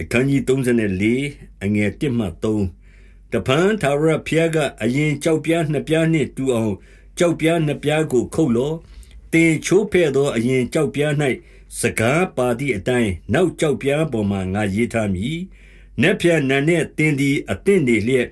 အခန်းကြီး34အငယ်1မှ3တပန်းသာရဖျားကအရင်ကြောက်ပြားနှစ်ပြားနှင့်တူအောင်ကြောက်ပြားနှစ်ပြားကိုခုတ်လောတင်ချိုးဖဲ့သောအရင်ကြောက်ပြား၌စကားပါသည့်အတိုင်းနောက်ကြောက်ပြားပေါ်မှငါရေးထားမည်။နက်ဖြန်နံနှင့်တင်သည်အသင့်နေလျက်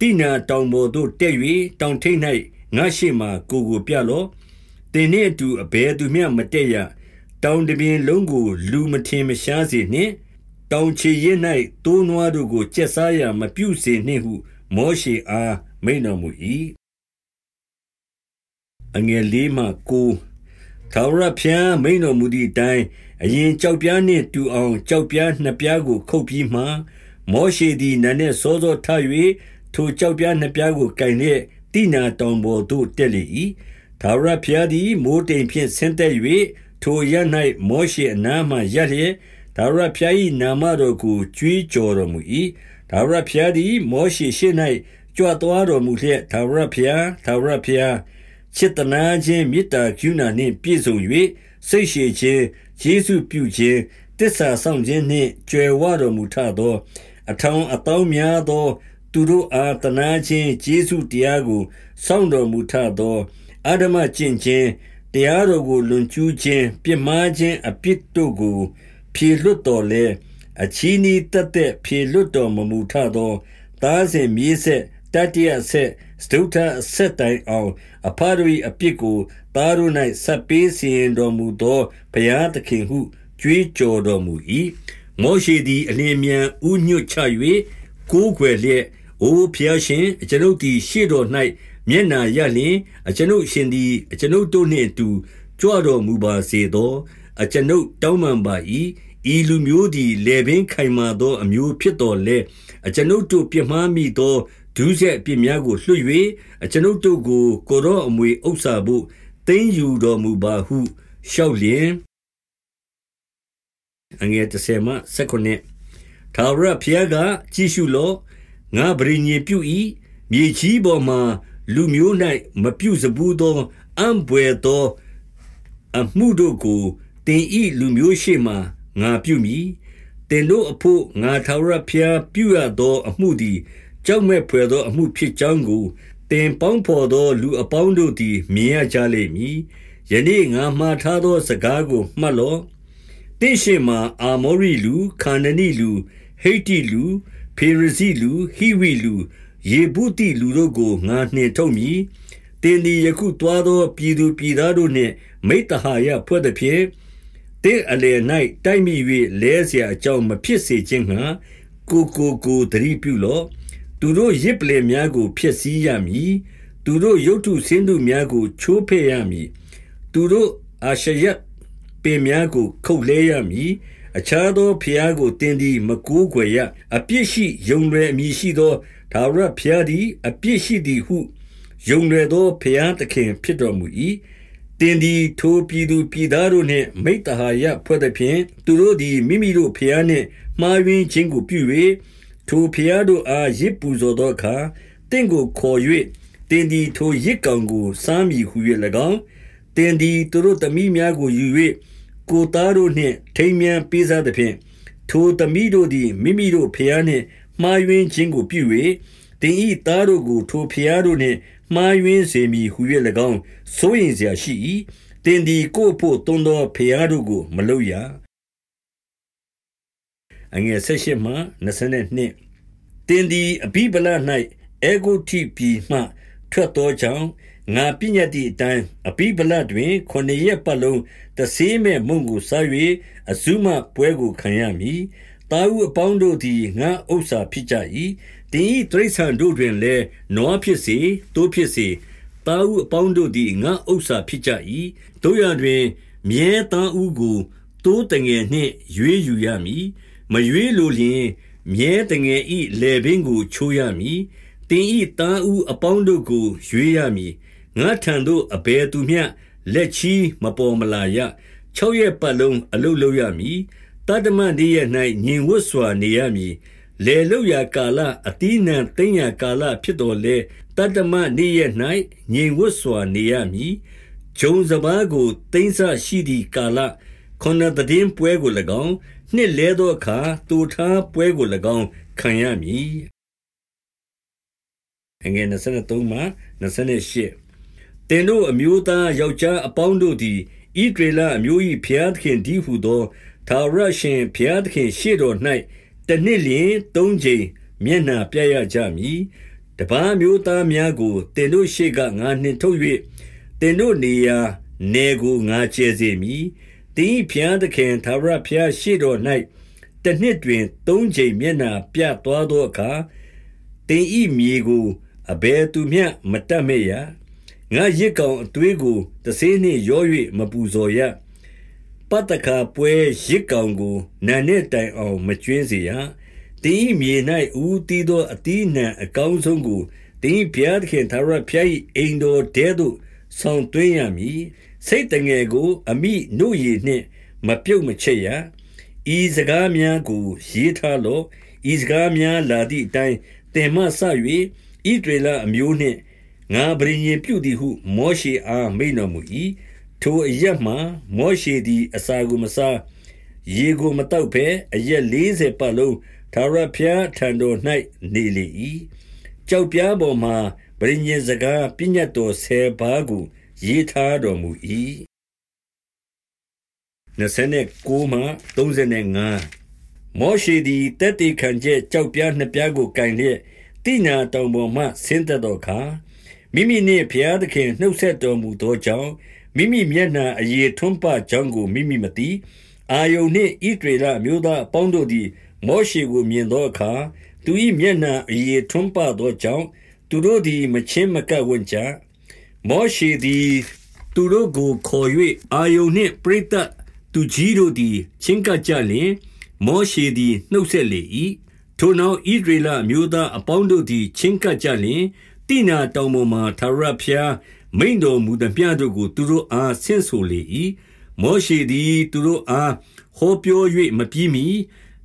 တိနာတောင်ပေါ်သို့တက်၍တောင်ထိပ်၌ငါရှိမှကိုကိုပြလော့။တင်နှင့်အတူအဘယ်သူမျှမတက်ရ။တောင်တပြင်လုံးကိုလူမထင်မရှားစေနှင့်။ တောင်ချေရင်၌တိုးနွားတို့ကို ကျက်စားရမပြုစေနှင့်ဟု မောရှေအား မိန်တော်မူ၏။အငယ်လေးမှကိုထာဝရဘုရား မိန်တော်မူသည့်အတိုင်း အရင်ကြောက်ပြားနှင့်တူအောင်ကြောက်ပြားနှစ်ပြားကို ခုတ်ပြီးမှ မောရှေသည်နန်းနှင့်စောစောထ၍ထိုကြောက်ပြားနှစ်ပြားကိုကင်လျက်တိနာတောင်ပေါ်သို့ တက်လေ၏ထာဝရဘုရားသည် မိုးတိမ်ဖြင့် ဆင်းသက်၍ထိုရ၌မောရှေအနားမှရက်လျက် ထာဝရဘုရား၏နာမတော်ကိုကြွေးကြော်တော်မူ၏ထာဝရဘုရားသည် မောရှေရှေ့၌ကြွသွားတော်မူလျက်ထာဝရဘုရားထာဝရဘုရားချစ်တနာခြင်းမေတ္တာကရုဏာနှင့်ပြည့်စုံ၍စိတ်ရှည်ခြင်းယေရှုပြုခြင်းတစ္ဆာဆောင်ခြင်းနှင့်ကြွယ်ဝတော်မူထသော အထောင်အပေါင်းများသော သူတို့အားတနာခြင်းယေရှုတရားကိုစောင့်တော်မူထသောအာဓမကျင့်ခြင်းတရားတော်ကိုလွန်ကျူးခြင်းပြစ်မှားခြင်းအပြစ်တို့ကို ဖြေလွတ်တော်လဲအချီးနီးတက်တဲ့ဖြေလွတ်တော်မမူထသောသားစဉ်မြေးဆက်တတိယဆက်စတုထဆက်တိုင်အောင်အဖတို့၏အပြစ်ကိုသားတို့၌ဆက်ပေးစီရင်တော်မူသောဘုရားသခင်ဟုကြွေးကြော်တော်မူ၏မောရှေသည်အလင်းမြန်ဥညွတ်ချ၍ကိုးကွယ်လျက်အိုဖျားရှင်အကျွန်ုပ်သည်ရှေ့တော်၌မျက်နာရလျင်အကျွန်ုပ်ရှင်သည်အကျွန်ုပ်တို့နှင့်အတူကြွတော်မူပါစေသော အကျွန်ုပ်တောင်းပန်ပါ၏ဤလူမျိုးသည်လေပင်ခိုင်မာသော အမျိုးဖြစ်တော်လဲအကျွန်ုပ်တို့ ပြမှားမိသော ဒုစရိုက်အပြစ်များကို လွှတ်၍အကျွန်ုပ်တို့ကို ကိုရောအမွေဥစ္စာဘို့ သိမ်းယူတော်မူပါဟု လျှောက်လျင်အငယ်30မှ19ထာဝရဘုရားက ကြည့်ရှုလော့ ငါဗြိညင်ပြု၏မြေကြီးပေါ်မှလူမျိုး၌မပြုစဘူးသော အံပွေသော အမှုတို့ကို တင်ဤလူမျိုးရှိမှငါပြုမည်တင်တို့အဖို့ငါထာဝရဘုရားပြုရသောအမှုသည်ကြောက်မဲ့ဖွယ်သောအမှုဖြစ်ကြောင်းကိုတင်ပေါင်းဖော်သောလူအပေါင်းတို့သည်မြင်ရကြလိမ့်မည်ယနေ့ငါမှားထားသောစကားကိုမှတ်လော့တင့်ရှိမှအာမောရိလူခန္ဒနိလူဟိတိလူဖေရစီလူဟိဝိလူယေဗုတိလူတို့ကိုငါနှင်ထုတ်မည်တင်ဒီယခုတွားသောပြည်သူပြည်သားတို့နှင့်မိတ္တဟာယဖွဲ့သည်ဖြင့် တင်းအလယ်၌တိုက်မိ၍လဲเสียအကြောင်းမဖြစ်စေခြင်းငှာကိုကိုကိုတတိပြုလော့သူတို့ရစ်ပလင်များကိုဖျက်ဆီးရမည်သူတို့ရုတ်ထုဆင်းတုများကိုချိုးဖဲ့ရမည်သူတို့အာရှယပင်များကိုခုတ်လဲရမည်အခြားသောဖျားကိုတင်းသည်မကိုးကွယ်ရအပြစ်ရှိယုံလွယ်အမည်ရှိသောဒါဝရဖျားသည်အပြစ်ရှိသည်ဟုယုံလွယ်သောဖျားသခင်ဖြစ်တော်မူ၏ တင်သည်ထိုပြည်သူပြည်သားတို့နှင့်မိတ္တဟာယဖွဲ့သည်ဖြင့်သူတို့သည်မိမိတို့ဖျားနှင့်မှားယွင်းခြင်းကိုပြု၍ထိုဖျားတို့အားရစ်ပူဇော်သောအခါတင့်ကိုခေါ်၍တင်သည်ထိုရစ်ကောင်ကိုစားမိဟု၍၎င်းတင်သည်သူတို့သမီးများကိုယူ၍ကိုသားတို့နှင့်ထိမ်းမြန်းပေးစားသဖြင့်ထိုသမီးတို့သည်မိမိတို့ဖျားနှင့်မှားယွင်းခြင်းကိုပြု၍ တင်ဤသားတို့ကို ထိုဖျားတို့နှင့် မှားယွင်းစေမည်ဟု၍၎င်း စိုးရင်စရာရှိ၏တင်သည် ကို့ဖို့ သွန်းသောဖျားတို့ကို မလုပ်ရအငယ်၁၈မှ22တင်သည်အဘိဗလ၌အေဂုတိပြည်မှ ထွက်သောကြောင့် ငါပြညတ်သည့်အတိုင်းအဘိဗလတွင်ခொနရက်ပတ်လုံး တဆေးမဲ့မုံကိုစား၍အဇုမပွဲကို ခံရမည်တာဟုအပေါင်းတို့သည် ငါဥစ္စာဖြစ်ကြ၏ တင်းဤတိရစ္ဆာန်တို့တွင်လည်းနွားဖြစ်စေတိုးဖြစ်စေတာဟုအပေါင်းတို့သည်ငါဥစ္စာဖြစ်ကြ၏တို့ရတွင် မြဲသားဥကိုတိုးတငယ်နှင့်ရွေးယူရမည်မရွေးလိုလျင်မြဲတငယ်ဤလေပင်ကိုချိုးရမည်တင်ဤတာဥအပေါင်းတို့ကိုရွေးရမည်ငါထံသို့အဘယ်သူမျှလက်ချီမပေါ်မလာရ၆ရက်ပတ်လုံးအလုလုပ်ရမည်တတမနေ့ရက်၌ညင်ဝတ်စွာနေရမည် လေလုရာကာလအတိနံသိညာကာလဖြစ်တော်လေတတမနေ့ရက်၌ညင်ဝတ်စွာနေရမည်ဂျုံစပားကိုသိမ့်ဆရှိသည့်ကာလခုနတည်င်းပွဲကို၎င်းနှစ်လဲသောအခါတူထားပွဲကို၎င်းခံရမည်အငယ်23မှ28တင်တို့အမျိုးသားယောက်ျားအပေါင်းတို့သည်ဣဒရေလအမျိုး၏ဖျားသခင်ဒီဟုသောသာရရှင်ဖျားသခင်ရှေ့တော်၌ တနှစ်လျင်သုံးချိန်မျက်နှာပြရကြမည်တပားမျိုးသားများကိုတင်တို့ရှေ့ကငါနှင်ထုတ်၍တင်တို့နေရာနေကိုငါကျဲစေမည်တင်းဖျားသခင်သာရဖျားရှေ့တော်၌တနှစ်တွင်သုံးချိန်မျက်နှာပြသွားသောအခါတင်ဤမြေကိုအဘယ်သူမျှမတတ်မဲ့ရငါရစ်ကောင်အသွေးကိုတဆေးနှင့်ရော၍မပူဇော်ရ ပတ္တခါပွဲရစ်ကောင်ကိုနာနဲ့တိုင်အောင် မကျွင်းစေရတင်းဤမြေ၌ဦးတီးသောအတီးနှံအကောင်းဆုံးကိုတင်းဘုရားသခင်သာရဖျား၏အိမ်တော်တဲသို့ဆောင်သွင်းရမည်စိတ်တငယ်ကို အမိနှုတ်ရည်နှင့် မပြုတ်မချက်ရဤစကားများကိုရေးထားလော့ဤစကားများလာသည့်အတိုင်းတင်မှဆ၍ဣဒရေလအမျိုးနှင့်ငါပရိညင်ပြုသည်ဟု မောရှေအားမိန်တော်မူ၏ ထိုအရက်မှမောရှေသည် အစာကိုမစားရေကိုမတောက်ဘဲအရက်40ပတ်လုံးသာရဖျားထံတော်၌နေလေ၏ကြောက်ပြားပေါ်မှာပရိညင်စကားပြညတ်တော်10ပါးကိုရေးထားတော်မူ၏29မှ35မောရှေသည်တက်တေခံကျက်ကြောက်ပြားနှစ်ပြားကိုကင်လျက်တိညာတောင်ပေါ်မှဆင်းသက်သောအခါမိမိနှင့်ဘုရားသခင်နှုတ်ဆက်တော်မူသောကြောင့် မိမိမျက်နှာအရေထွန်းပကြောင်းကို မိမိမသိအာယုန်နှင့်ဣဒေလမျိုးသားအပေါင်းတို့သည် မောရှေကိုမြင်သောအခါသူ၏မျက်နှာအရေထွန်းပသောကြောင့်သူတို့သည်မချင်းမကပ်ဝင့်ကြမောရှေသည် သူတို့ကိုခေါ်၍အာယုန်နှင့်ပရိသတ်သူကြီးတို့သည် ချင်းကပ်ကြလျင် မောရှေသည်နှုတ်ဆက်လေ၏ထိုနောက်ဣဒရေလအမျိုးသားအပေါင်းတို့သည်ချင်းကပ်ကြလျင်တိနာတောင်ပေါ်မှသာရဖျား မိန်တော်မူသည်မြတ်တို့ကို သူတို့အား ဆင့်ဆိုလေ၏မောရှေသည် သူတို့အား ဟောပြော၍မပြီးမီ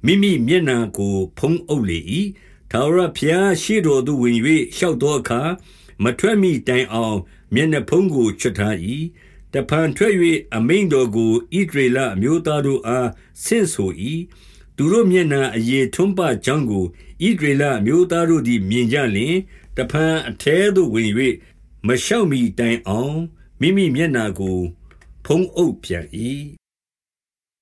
မိမိမျက်နှာကို ဖုံးအုပ်လေ၏သာရဖျားရှိတော်သို့ ဝင်၍လျှောက်သောအခါ မထွက်မီတိုင်အောင် မျက်နှာဖုံးကို ချွတ်ထား၏တဖန်ထွက်၍အမိန်တော်ကိုဣဒရေလအမျိုးသားတို့အား ဆင့်ဆို၏သူတို့မျက်နှာအရေထွန်းပကြောင်းကိုဣဒရေလအမျိုးသားတို့သည် မြင်ကြလျင် တဖန်အထဲသို့ဝင်၍ မလျှောက်မီတိုင်အောင် မိမိမျက်နှာကို ဖုံးအုပ်ပြန်၏